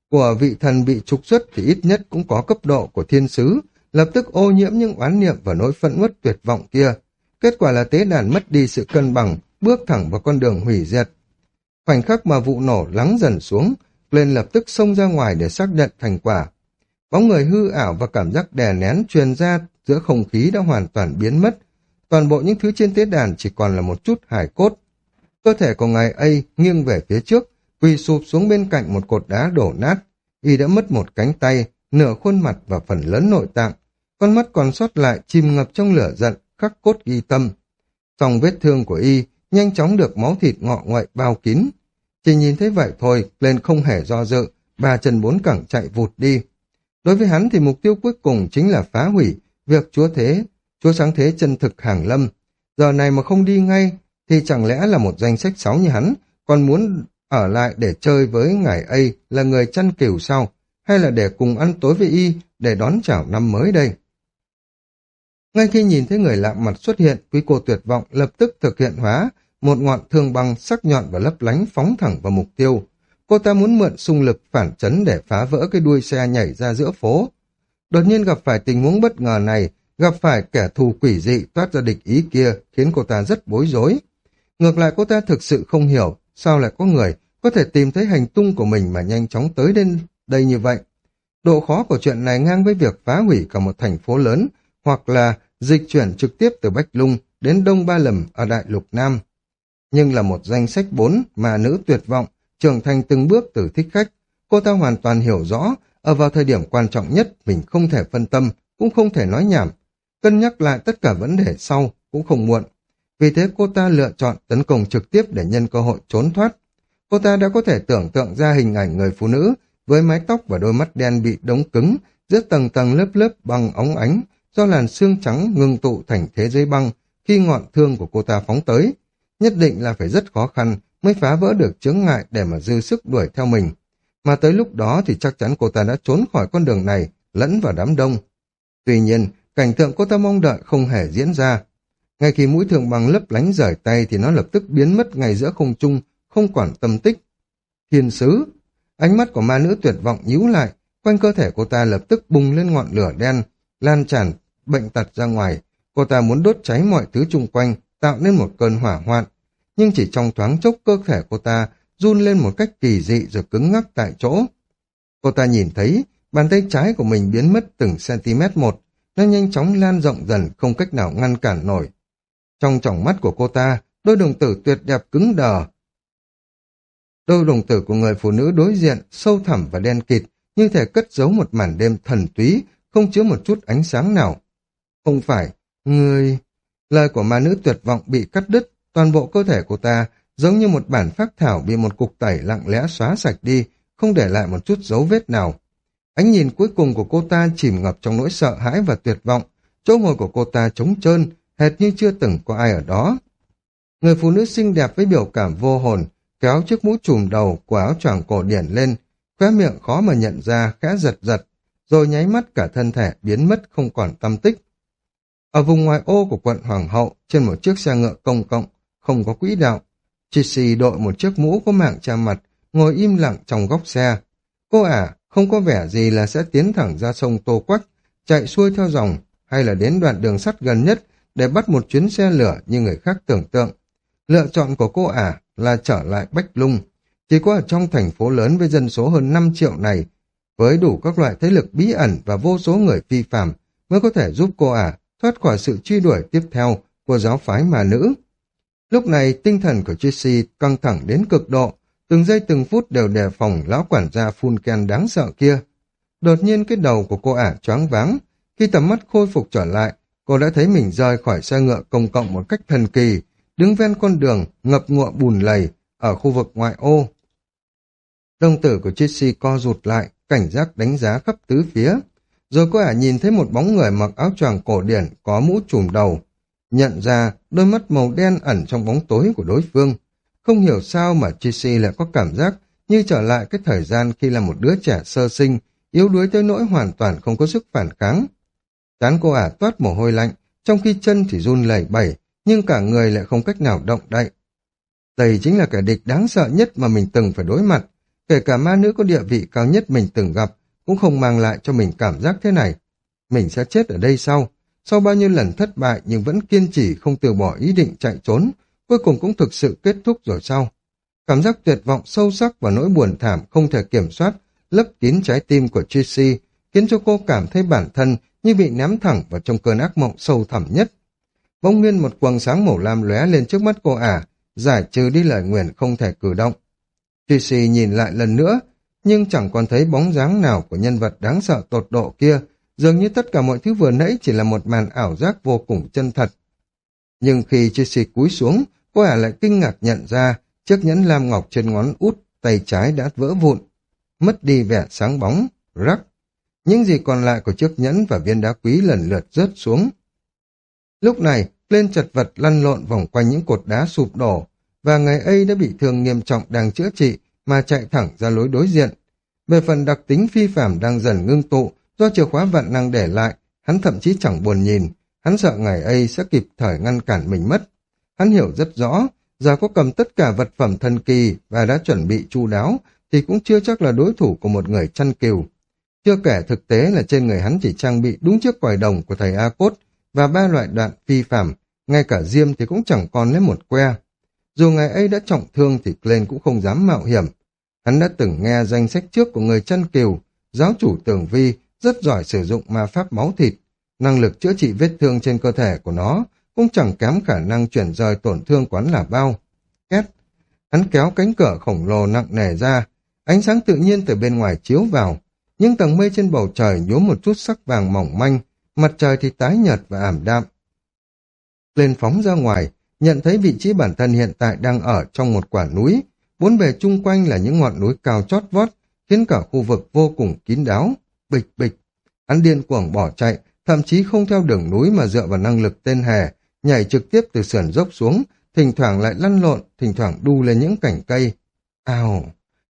của vị thần bị trục xuất thì ít nhất cũng có cấp độ của thiên sứ, lập tức ô nhiễm những oán niệm và nỗi phẫn uất tuyệt vọng kia. Kết quả là tế đàn mất đi sự cân bằng, bước thẳng vào con đường hủy diệt. Khoảnh khắc mà vụ nổ lắng dần xuống, lên lập tức xông ra ngoài để xác nhận thành quả. Bóng người hư ảo và cảm giác đè nén truyền ra giữa không khí đã hoàn toàn biến mất. Toàn bộ những thứ trên tế đàn chỉ còn là một chút hải cốt. Cơ thể của ngài A nghiêng về phía trước, quỳ sụp xuống bên cạnh một cột đá đổ nát. Y đã mất một cánh tay, nửa khuôn mặt và phần lớn nội tạng. Con mắt còn sót lại chìm ngập trong lửa giận, khắc cốt ghi tâm. Trong vết thương của Y, nhanh chóng được máu thịt ngọ ngoại bao kín. Chỉ nhìn thấy vậy thôi, lên không hề do dự, ba chân bốn cẳng chạy vụt đi. Đối với hắn thì mục tiêu cuối cùng chính là phá hủy việc chúa thế, chúa sáng thế chân thực hàng lâm. Giờ này mà không đi ngay thì chẳng lẽ là một danh sách sáu như hắn còn muốn ở lại để chơi với ngài A là người chăn cừu sau, Hay là để cùng ăn tối với y để đón chào năm mới đây? Ngay khi nhìn thấy người lạ mặt xuất hiện, quý cô tuyệt vọng lập tức thực hiện hóa một ngọn thương băng sắc nhọn và lấp lánh phóng thẳng vào mục tiêu. Cô ta muốn mượn xung lực phản chấn để phá vỡ cái đuôi xe nhảy ra giữa phố. Đột nhiên gặp phải tình huống bất ngờ này, gặp phải kẻ thù quỷ dị toát ra địch ý kia khiến cô ta rất bối rối. Ngược lại cô ta thực sự không hiểu sao lại có người có thể tìm thấy hành tung của mình mà nhanh chóng tới đến đây như vậy. Độ khó của chuyện này ngang với việc phá hủy cả một thành phố lớn hoặc là dịch chuyển trực tiếp từ Bách Lung đến Đông Ba Lầm ở Đại Lục Nam. Nhưng là một danh sách bốn mà nữ tuyệt vọng, trưởng thành từng bước từ thích khách, cô ta hoàn toàn hiểu rõ, ở vào thời điểm quan trọng nhất mình không thể phân tâm, cũng không thể nói nhảm. Cân nhắc lại tất cả vấn đề sau cũng không muộn. Vì thế cô ta lựa chọn tấn công trực tiếp để nhân cơ hội trốn thoát. Cô ta đã có thể tưởng tượng ra hình ảnh người phụ nữ với mái tóc và đôi mắt đen bị đóng cứng giữa tầng tầng lớp lớp băng óng ánh do làn xương trắng ngưng tụ thành thế giới băng khi ngọn thương của cô ta phóng tới. Nhất định là phải rất khó khăn mới phá vỡ được chướng ngại để mà dư sức đuổi theo mình. Mà tới lúc đó thì chắc chắn cô ta đã trốn khỏi con đường này, lẫn vào đám đông. Tuy nhiên, cảnh tượng cô ta mong đợi không hề diễn ra. Ngay khi mũi thượng bằng lấp lánh rời tay thì nó lập tức biến mất ngay giữa không trung, không quản tâm tích. Thiên sứ! Ánh mắt của ma nữ tuyệt vọng nhíu lại, quanh cơ thể cô ta lập tức bùng lên ngọn lửa đen, lan tràn bệnh tật ra ngoài. Cô ta muốn đốt cháy mọi thứ chung quanh, tạo nên một cơn hỏa hoạn. Nhưng chỉ trong thoáng chốc cơ thể cô ta run lên một cách kỳ dị rồi cứng ngắc tại chỗ. Cô ta nhìn thấy bàn tay trái của mình biến mất từng cm một, nó nhanh chóng lan rộng dần không cách nào ngăn cản nổi. Trong tròng mắt của cô ta, đôi đồng tử tuyệt đẹp cứng đờ. Đôi đồng tử của người phụ nữ đối diện, sâu thẳm và đen kịt, như thể cất giấu một màn đêm thần túy, không chứa một chút ánh sáng nào. Không phải, người... Lời của ma nữ tuyệt vọng bị cắt đứt, toàn bộ cơ thể của ta giống như một bản phác thảo bị một cục tẩy lặng lẽ xóa sạch đi, không để lại một chút dấu vết nào. Ánh nhìn cuối cùng của cô ta chìm ngập trong nỗi sợ hãi và tuyệt vọng, chỗ ngồi của cô ta trống trơn, hệt như chưa từng có ai ở đó. Người phụ nữ xinh đẹp với biểu cảm vô hồn, kéo chiếc mũ trùm đầu của áo choàng cổ điển lên, khóe miệng khó mà nhận ra, khẽ giật giật, rồi nháy mắt cả thân thể biến mất không còn tâm tích. Ở vùng ngoài ô của quận Hoàng hậu, trên một chiếc xe ngựa công cộng, không có quỹ đạo, Chissy đội một chiếc mũ có mạng che mặt, ngồi im lặng trong góc xe. Cô ả, không có vẻ gì là sẽ tiến thẳng ra sông Tô Quách, chạy xuôi theo dòng, hay là đến đoạn đường sắt gần nhất để bắt một chuyến xe lửa như người khác tưởng tượng. Lựa chọn của cô ả là trở lại Bách Lung. Chỉ có ở trong thành phố lớn với dân số hơn 5 triệu này, với đủ các loại thế lực bí ẩn và vô số người phi phạm mới có thể giúp cô ả thoát khỏi sự truy đuổi tiếp theo của giáo phái mà nữ. Lúc này tinh thần của Jesse căng thẳng đến cực độ, từng giây từng phút đều đề phòng lão quản gia phun ken đáng sợ kia. Đột nhiên cái đầu của cô ả choáng váng, khi tầm mắt khôi phục trở lại, cô đã thấy mình rời khỏi xe ngựa công cộng một cách thần kỳ, đứng ven con đường, ngập ngụa bùn lầy, ở khu vực ngoại ô. Đồng tử của Jesse co rụt lại, cảnh giác đánh giá khắp tứ phía. Rồi cô ả nhìn thấy một bóng người mặc áo choàng cổ điển có mũ trùm đầu, nhận ra đôi mắt màu đen ẩn trong bóng tối của đối phương. Không hiểu sao mà Chi lại có cảm giác như trở lại cái thời gian khi là một đứa trẻ sơ sinh, yếu đuối tới nỗi hoàn toàn không có sức phản kháng. Chán cô ả toát mồ hôi lạnh, trong khi chân thì run lẩy bẩy, nhưng cả người lại không cách nào động đậy. Tây chính là kẻ địch đáng sợ nhất mà mình từng phải đối mặt, kể cả ma nữ có địa vị cao nhất mình từng gặp, cũng không mang lại cho mình cảm giác thế này. Mình sẽ chết ở đây sau, sau bao nhiêu lần thất bại nhưng vẫn kiên trì không từ bỏ ý định chạy trốn, cuối cùng cũng thực sự kết thúc rồi sao? Cảm giác tuyệt vọng sâu sắc và nỗi buồn thảm không thể kiểm soát, lấp kín trái tim của Tracy, khiến cho cô cảm thấy bản thân như bị ném thẳng vào trong cơn ác mộng sâu thẳm nhất. Bỗng nhiên một quầng sáng màu lam lóe lên trước mắt cô ả, giải trừ đi lời nguyền không thể cử động. Tracy nhìn lại lần nữa, nhưng chẳng còn thấy bóng dáng nào của nhân vật đáng sợ tột độ kia, dường như tất cả mọi thứ vừa nãy chỉ là một màn ảo giác vô cùng chân thật. Nhưng khi Tracy cúi xuống, cô ả lại kinh ngạc nhận ra chiếc nhẫn lam ngọc trên ngón út tay trái đã vỡ vụn, mất đi vẻ sáng bóng, rắc. Những gì còn lại của chiếc nhẫn và viên đá quý lần lượt rớt xuống. Lúc này, lên chật vật lăn lộn vòng quanh những cột đá sụp đổ, và ngày ấy đã bị thương nghiêm trọng đang chữa trị mà chạy thẳng ra lối đối diện. Về phần đặc tính phi phạm đang dần ngưng tụ do chìa khóa vạn năng để lại, hắn thậm chí chẳng buồn nhìn, hắn sợ ngày ấy sẽ kịp thời ngăn cản mình mất. Hắn hiểu rất rõ, giờ có cầm tất cả vật phẩm thần kỳ và đã chuẩn bị chu đáo thì cũng chưa chắc là đối thủ của một người chăn kiều. Chưa kể thực tế là trên người hắn chỉ trang bị đúng chiếc quài đồng của thầy A-Cốt và ba loại đoạn phi phạm, ngay cả diêm thì cũng chẳng còn lấy một que. Dù ngày ấy đã trọng thương thì Glenn cũng không dám mạo hiểm. Hắn đã từng nghe danh sách trước của người chân kiều, giáo chủ tường vi rất giỏi sử dụng ma pháp máu thịt. Năng lực chữa trị vết thương trên cơ thể của nó cũng chẳng kém khả năng chuyển rời tổn thương quán là bao. Két, hắn kéo cánh cửa khổng lồ nặng nề ra, ánh sáng tự nhiên từ bên ngoài chiếu vào. Những tầng mây trên bầu trời nhuốm một chút sắc vàng mỏng manh, mặt trời thì tái nhợt và ảm đạm. Lên phóng ra ngoài, nhận thấy vị trí bản thân hiện tại đang ở trong một quả núi, bốn bề chung quanh là những ngọn núi cao chót vót, khiến cả khu vực vô cùng kín đáo, bịch bịch. Hắn điên cuồng bỏ chạy, thậm chí không theo đường núi mà dựa vào năng lực tên hề, nhảy trực tiếp từ sườn dốc xuống, thỉnh thoảng lại lăn lộn, thỉnh thoảng đu lên những cành cây. Ào!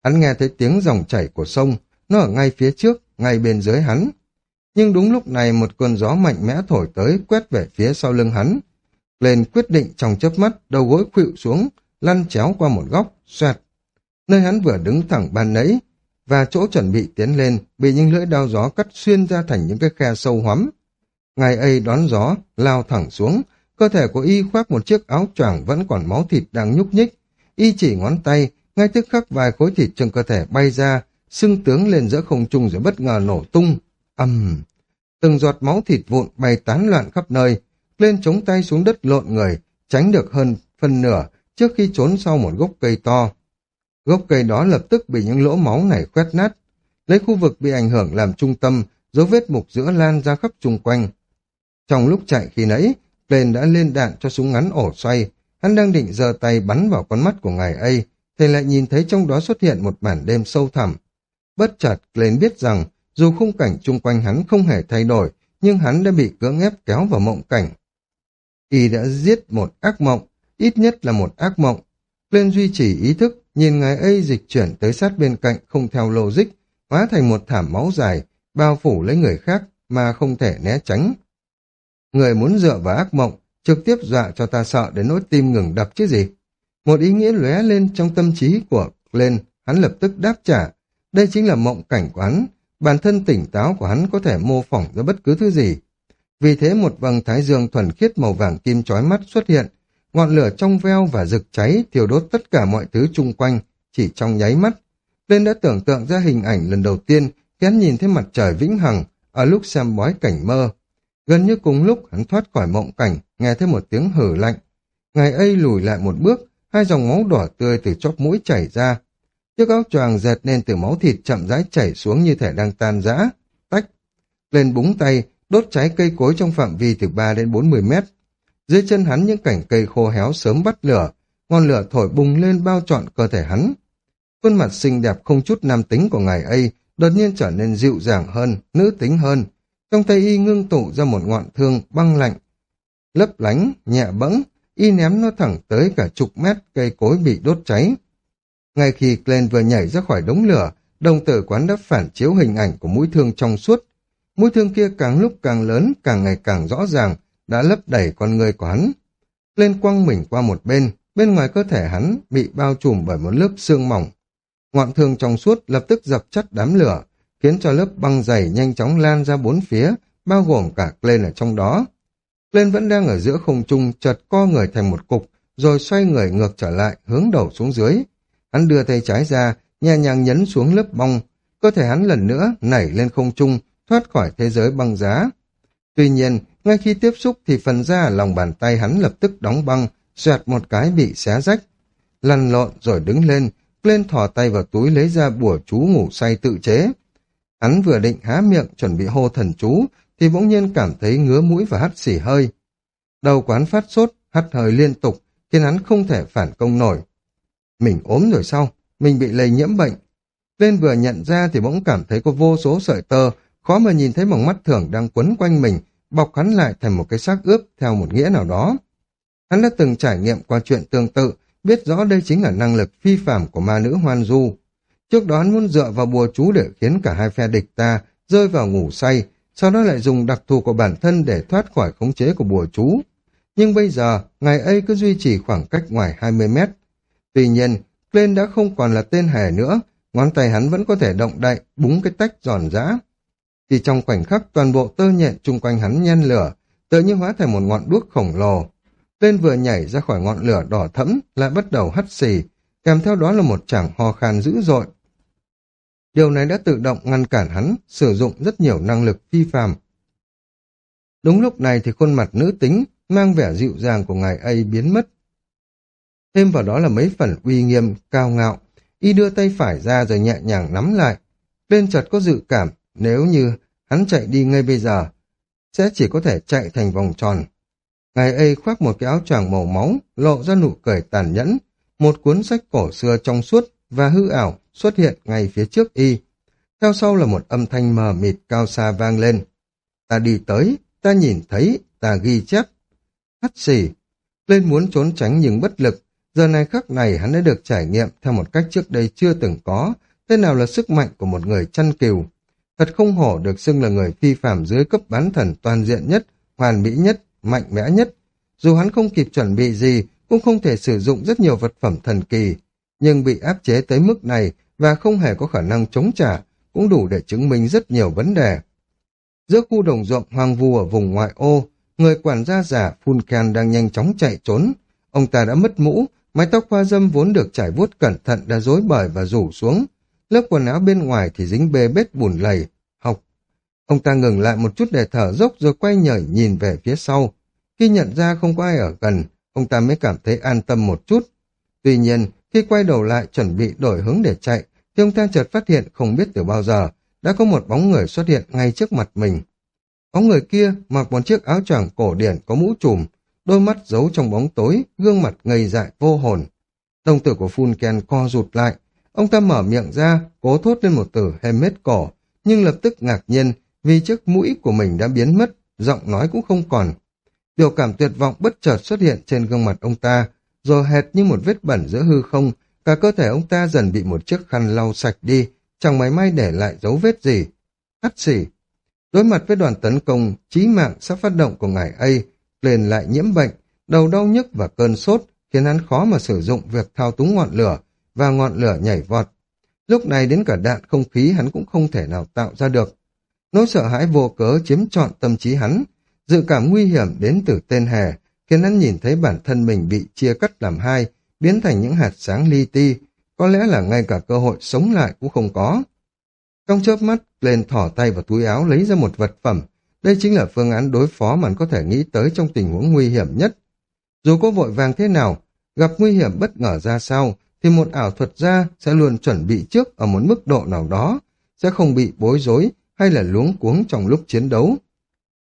Hắn nghe thấy tiếng dòng chảy của sông, nó ở ngay phía trước, ngay bên dưới hắn. Nhưng đúng lúc này một cơn gió mạnh mẽ thổi tới, quét về phía sau lưng hắn. Lên quyết định trong chớp mắt, đầu gối khuỵu xuống, lăn chéo qua một góc, xoẹt. Nơi hắn vừa đứng thẳng ban nãy, và chỗ chuẩn bị tiến lên, bị những lưỡi đao gió cắt xuyên ra thành những cái khe sâu hoắm. Ngài ấy đón gió, lao thẳng xuống, cơ thể của y khoác một chiếc áo choàng vẫn còn máu thịt đang nhúc nhích. Y chỉ ngón tay, ngay tức khắc vài khối thịt trong cơ thể bay ra, sưng tướng lên giữa không trung rồi bất ngờ nổ tung. ầm Từng giọt máu thịt vụn bay tán loạn khắp nơi, lên chống tay xuống đất lộn người, tránh được hơn phân nửa trước khi trốn sau một gốc cây to. Gốc cây đó lập tức bị những lỗ máu này quét nát, lấy khu vực bị ảnh hưởng làm trung tâm, dấu vết mục giữa lan ra khắp chung quanh. Trong lúc chạy khi nãy, Glenn đã lên đạn cho súng ngắn ổ xoay, hắn đang định giơ tay bắn vào con mắt của ngài ấy, thì lại nhìn thấy trong đó xuất hiện một bản đêm sâu thẳm. Bất chợt, Glenn biết rằng, dù khung cảnh chung quanh hắn không hề thay đổi, nhưng hắn đã bị cưỡng ép kéo vào mộng cảnh. Y đã giết một ác mộng, ít nhất là một ác mộng. Glenn duy trì ý thức, nhìn ngài ấy dịch chuyển tới sát bên cạnh không theo logic, hóa thành một thảm máu dài, bao phủ lấy người khác mà không thể né tránh. Người muốn dựa vào ác mộng, trực tiếp dọa cho ta sợ đến nỗi tim ngừng đập chứ gì. Một ý nghĩa lóe lên trong tâm trí của lên, hắn lập tức đáp trả. Đây chính là mộng cảnh của hắn, bản thân tỉnh táo của hắn có thể mô phỏng ra bất cứ thứ gì. Vì thế một vầng thái dương thuần khiết màu vàng kim chói mắt xuất hiện, ngọn lửa trong veo và rực cháy thiêu đốt tất cả mọi thứ chung quanh, chỉ trong nháy mắt. Lên đã tưởng tượng ra hình ảnh lần đầu tiên khi hắn nhìn thấy mặt trời vĩnh hằng ở lúc xem bói cảnh mơ. Gần như cùng lúc hắn thoát khỏi mộng cảnh, nghe thấy một tiếng hử lạnh. Ngài ấy lùi lại một bước, hai dòng máu đỏ tươi từ chóp mũi chảy ra. Chiếc áo choàng dệt nên từ máu thịt chậm rãi chảy xuống như thể đang tan rã. Tách. Lên búng tay, đốt cháy cây cối trong phạm vi từ 3 đến 40 mét. Dưới chân hắn những cảnh cây khô héo sớm bắt lửa, ngọn lửa thổi bùng lên bao trọn cơ thể hắn. Khuôn mặt xinh đẹp không chút nam tính của ngài ấy đột nhiên trở nên dịu dàng hơn, nữ tính hơn, trong tay y ngưng tụ ra một ngọn thương băng lạnh, lấp lánh, nhẹ bẫng, y ném nó thẳng tới cả chục mét cây cối bị đốt cháy. Ngay khi Glenn vừa nhảy ra khỏi đống lửa, đồng tử quán đã phản chiếu hình ảnh của mũi thương trong suốt. Mũi thương kia càng lúc càng lớn, càng ngày càng rõ ràng, đã lấp đầy con người của hắn. Glenn quăng mình qua một bên, bên ngoài cơ thể hắn bị bao trùm bởi một lớp xương mỏng. Ngọn thương trong suốt lập tức dập chất đám lửa, khiến cho lớp băng dày nhanh chóng lan ra bốn phía, bao gồm cả Glenn ở trong đó. Glenn vẫn đang ở giữa không trung, chợt co người thành một cục, rồi xoay người ngược trở lại, hướng đầu xuống dưới. Hắn đưa tay trái ra, nhẹ nhàng nhấn xuống lớp bong, cơ thể hắn lần nữa nảy lên không trung, thoát khỏi thế giới băng giá. Tuy nhiên, ngay khi tiếp xúc thì phần da lòng bàn tay hắn lập tức đóng băng, xoẹt một cái bị xé rách. Lăn lộn rồi đứng lên, lên thò tay vào túi lấy ra bùa chú ngủ say tự chế. Hắn vừa định há miệng chuẩn bị hô thần chú, thì bỗng nhiên cảm thấy ngứa mũi và hắt xỉ hơi. Đầu quán phát sốt, hắt hơi liên tục, khiến hắn không thể phản công nổi. Mình ốm rồi sau, Mình bị lây nhiễm bệnh. Lên vừa nhận ra thì bỗng cảm thấy có vô số sợi tơ, khó mà nhìn thấy bằng mắt thường đang quấn quanh mình, bọc hắn lại thành một cái xác ướp theo một nghĩa nào đó. Hắn đã từng trải nghiệm qua chuyện tương tự, biết rõ đây chính là năng lực phi phạm của ma nữ Hoan Du. Trước đó hắn muốn dựa vào bùa chú để khiến cả hai phe địch ta rơi vào ngủ say, sau đó lại dùng đặc thù của bản thân để thoát khỏi khống chế của bùa chú. Nhưng bây giờ, ngài ấy cứ duy trì khoảng cách ngoài 20 mét. Tuy nhiên, Glenn đã không còn là tên hề nữa, ngón tay hắn vẫn có thể động đậy, búng cái tách giòn giã. Chỉ trong khoảnh khắc toàn bộ tơ nhện chung quanh hắn nhen lửa, tự như hóa thành một ngọn đuốc khổng lồ. Tên vừa nhảy ra khỏi ngọn lửa đỏ thẫm, lại bắt đầu hắt xì, kèm theo đó là một chảng ho khan dữ dội. Điều này đã tự động ngăn cản hắn sử dụng rất nhiều năng lực phi phàm. Đúng lúc này thì khuôn mặt nữ tính mang vẻ dịu dàng của ngài ấy biến mất. Thêm vào đó là mấy phần uy nghiêm, cao ngạo. Y đưa tay phải ra rồi nhẹ nhàng nắm lại. Lên chợt có dự cảm, nếu như hắn chạy đi ngay bây giờ, sẽ chỉ có thể chạy thành vòng tròn. Ngài ấy khoác một cái áo choàng màu máu, lộ ra nụ cười tàn nhẫn. Một cuốn sách cổ xưa trong suốt và hư ảo xuất hiện ngay phía trước y. Theo sau là một âm thanh mờ mịt cao xa vang lên. Ta đi tới, ta nhìn thấy, ta ghi chép. Hắt xì, lên muốn trốn tránh nhưng bất lực. Giờ này khắc này hắn đã được trải nghiệm theo một cách trước đây chưa từng có. Thế nào là sức mạnh của một người chăn cừu? Thật không hổ được xưng là người phi phạm dưới cấp bán thần toàn diện nhất, hoàn mỹ nhất, mạnh mẽ nhất. Dù hắn không kịp chuẩn bị gì, cũng không thể sử dụng rất nhiều vật phẩm thần kỳ, nhưng bị áp chế tới mức này và không hề có khả năng chống trả, cũng đủ để chứng minh rất nhiều vấn đề. Giữa khu đồng ruộng hoang vu ở vùng ngoại ô, người quản gia giả Funkan đang nhanh chóng chạy trốn. Ông ta đã mất mũ, mái tóc hoa dâm vốn được trải vuốt cẩn thận đã rối bời và rủ xuống. Lớp quần áo bên ngoài thì dính bê bết bùn lầy, học. Ông ta ngừng lại một chút để thở dốc rồi quay nhảy nhìn về phía sau. Khi nhận ra không có ai ở gần, ông ta mới cảm thấy an tâm một chút. Tuy nhiên, khi quay đầu lại chuẩn bị đổi hướng để chạy, thì ông ta chợt phát hiện không biết từ bao giờ, đã có một bóng người xuất hiện ngay trước mặt mình. Bóng người kia mặc một chiếc áo choàng cổ điển có mũ trùm, đôi mắt giấu trong bóng tối, gương mặt ngây dại vô hồn. Đồng tử của Funken co rụt lại, ông ta mở miệng ra, cố thốt lên một từ Hemet cổ, nhưng lập tức ngạc nhiên vì chiếc mũi của mình đã biến mất, giọng nói cũng không còn. Biểu cảm tuyệt vọng bất chợt xuất hiện trên gương mặt ông ta, rồi hệt như một vết bẩn giữa hư không, cả cơ thể ông ta dần bị một chiếc khăn lau sạch đi, chẳng máy may để lại dấu vết gì. Hắt xỉ. Đối mặt với đoàn tấn công chí mạng sắp phát động của ngài A, liền lại nhiễm bệnh, đầu đau nhức và cơn sốt, khiến hắn khó mà sử dụng việc thao túng ngọn lửa, và ngọn lửa nhảy vọt. Lúc này đến cả đạn không khí hắn cũng không thể nào tạo ra được. Nỗi sợ hãi vô cớ chiếm trọn tâm trí hắn, dự cảm nguy hiểm đến từ tên hề, khiến hắn nhìn thấy bản thân mình bị chia cắt làm hai, biến thành những hạt sáng li ti, có lẽ là ngay cả cơ hội sống lại cũng không có. Trong chớp mắt, lên thỏ tay vào túi áo lấy ra một vật phẩm. Đây chính là phương án đối phó mà có thể nghĩ tới trong tình huống nguy hiểm nhất. Dù có vội vàng thế nào, gặp nguy hiểm bất ngờ ra sao, thì một ảo thuật gia sẽ luôn chuẩn bị trước ở một mức độ nào đó, sẽ không bị bối rối hay là luống cuống trong lúc chiến đấu.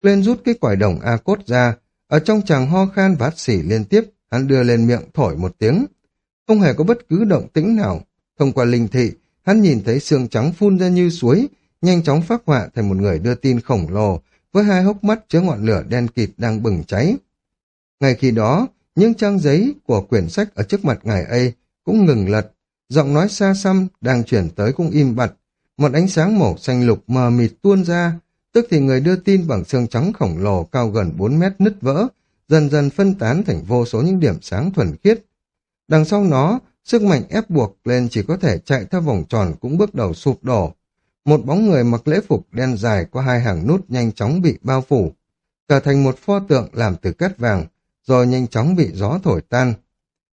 Lên rút cái quải đồng A cốt ra, ở trong chàng ho khan vát xỉ liên tiếp, hắn đưa lên miệng thổi một tiếng. Không hề có bất cứ động tĩnh nào. Thông qua linh thị, hắn nhìn thấy xương trắng phun ra như suối, nhanh chóng phát họa thành một người đưa tin khổng lồ, với hai hốc mắt chứa ngọn lửa đen kịt đang bừng cháy. Ngay khi đó, những trang giấy của quyển sách ở trước mặt ngài A cũng ngừng lật, giọng nói xa xăm đang chuyển tới cũng im bặt, một ánh sáng màu xanh lục mờ mịt tuôn ra, tức thì người đưa tin bằng xương trắng khổng lồ cao gần 4 mét nứt vỡ, dần dần phân tán thành vô số những điểm sáng thuần khiết. Đằng sau nó, sức mạnh ép buộc lên chỉ có thể chạy theo vòng tròn cũng bước đầu sụp đổ. Một bóng người mặc lễ phục đen dài qua hai hàng nút nhanh chóng bị bao phủ, trở thành một pho tượng làm từ cát vàng, rồi nhanh chóng bị gió thổi tan.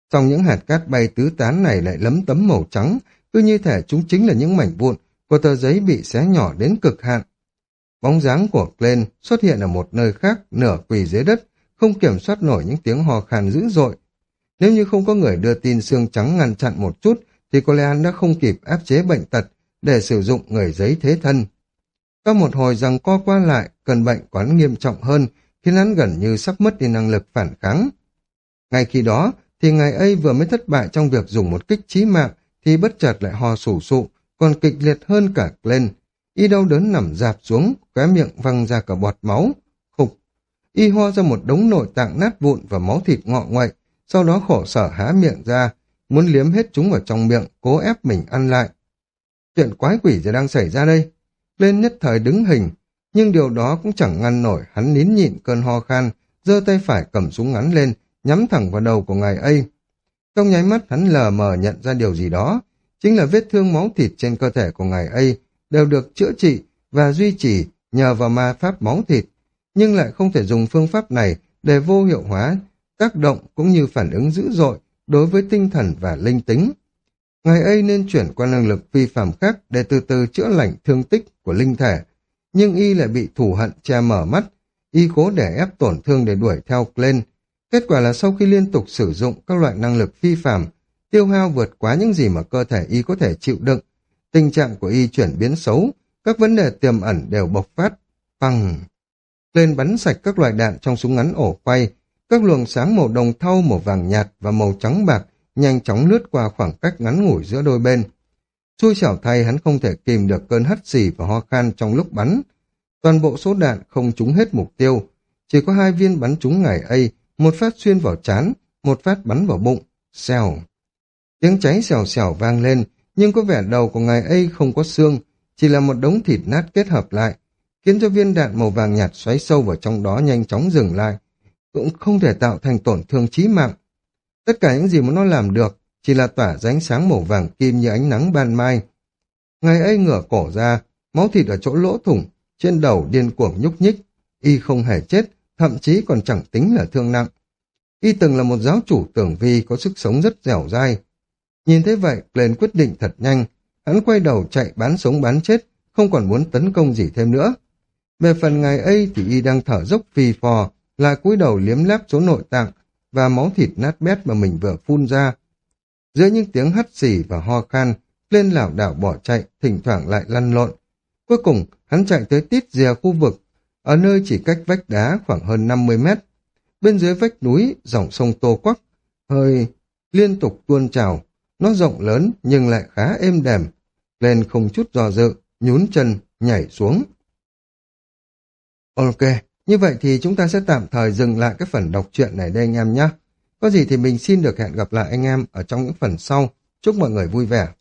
Trong những hạt cát bay tứ tán này lại lấm tấm màu trắng, cứ như thể chúng chính là những mảnh vụn của tờ giấy bị xé nhỏ đến cực hạn. Bóng dáng của Glenn xuất hiện ở một nơi khác, nửa quỳ dưới đất, không kiểm soát nổi những tiếng hò khàn dữ dội. Nếu như không có người đưa tin xương trắng ngăn chặn một chút, thì cô Lean đã không kịp áp chế bệnh tật để sử dụng người giấy thế thân. Có một hồi rằng co qua lại, cơn bệnh quán nghiêm trọng hơn, khiến hắn gần như sắp mất đi năng lực phản kháng. Ngay khi đó, thì ngày ấy vừa mới thất bại trong việc dùng một kích trí mạng, thì bất chợt lại ho sủ sụ, còn kịch liệt hơn cả lên. Y đau đớn nằm dạp xuống, khóe miệng văng ra cả bọt máu. Khục. Y ho ra một đống nội tạng nát vụn và máu thịt ngọ ngoại, sau đó khổ sở há miệng ra, muốn liếm hết chúng vào trong miệng, cố ép mình ăn lại. Chuyện quái quỷ gì đang xảy ra đây? Lên nhất thời đứng hình, nhưng điều đó cũng chẳng ngăn nổi hắn nín nhịn cơn ho khan, giơ tay phải cầm súng ngắn lên, nhắm thẳng vào đầu của ngài ấy. Trong nháy mắt hắn lờ mờ nhận ra điều gì đó, chính là vết thương máu thịt trên cơ thể của ngài ấy đều được chữa trị và duy trì nhờ vào ma pháp máu thịt, nhưng lại không thể dùng phương pháp này để vô hiệu hóa, tác động cũng như phản ứng dữ dội đối với tinh thần và linh tính. Ngài ấy nên chuyển qua năng lực phi phạm khác để từ từ chữa lành thương tích của linh thể, nhưng y lại bị thủ hận che mở mắt, y cố để ép tổn thương để đuổi theo Glenn. Kết quả là sau khi liên tục sử dụng các loại năng lực phi phạm, tiêu hao vượt quá những gì mà cơ thể y có thể chịu đựng, tình trạng của y chuyển biến xấu, các vấn đề tiềm ẩn đều bộc phát, bằng Lên bắn sạch các loại đạn trong súng ngắn ổ quay, các luồng sáng màu đồng thau, màu vàng nhạt và màu trắng bạc nhanh chóng lướt qua khoảng cách ngắn ngủi giữa đôi bên. Xui xẻo thay hắn không thể kìm được cơn hắt xì và ho khan trong lúc bắn. Toàn bộ số đạn không trúng hết mục tiêu. Chỉ có hai viên bắn trúng ngải A, một phát xuyên vào chán, một phát bắn vào bụng. Xèo. Tiếng cháy xèo xèo vang lên, nhưng có vẻ đầu của ngài A không có xương, chỉ là một đống thịt nát kết hợp lại, khiến cho viên đạn màu vàng nhạt xoáy sâu vào trong đó nhanh chóng dừng lại, cũng không thể tạo thành tổn thương chí mạng. Tất cả những gì mà nó làm được chỉ là tỏa ra ánh sáng màu vàng kim như ánh nắng ban mai. Ngài ấy ngửa cổ ra, máu thịt ở chỗ lỗ thủng, trên đầu điên cuồng nhúc nhích. Y không hề chết, thậm chí còn chẳng tính là thương nặng. Y từng là một giáo chủ tưởng vi có sức sống rất dẻo dai. Nhìn thấy vậy, lên quyết định thật nhanh. Hắn quay đầu chạy bán sống bán chết, không còn muốn tấn công gì thêm nữa. Về phần ngày ấy thì y đang thở dốc phì phò, lại cúi đầu liếm láp số nội tạng và máu thịt nát bét mà mình vừa phun ra. Giữa những tiếng hắt xì và ho khan, lên lảo đảo bỏ chạy, thỉnh thoảng lại lăn lộn. Cuối cùng, hắn chạy tới tít rìa khu vực, ở nơi chỉ cách vách đá khoảng hơn 50 mét. Bên dưới vách núi, dòng sông Tô Quắc, hơi liên tục tuôn trào. Nó rộng lớn nhưng lại khá êm đềm. Lên không chút dò dự, nhún chân, nhảy xuống. Ok, như vậy thì chúng ta sẽ tạm thời dừng lại cái phần đọc truyện này đây anh em nhé. Có gì thì mình xin được hẹn gặp lại anh em ở trong những phần sau. Chúc mọi người vui vẻ.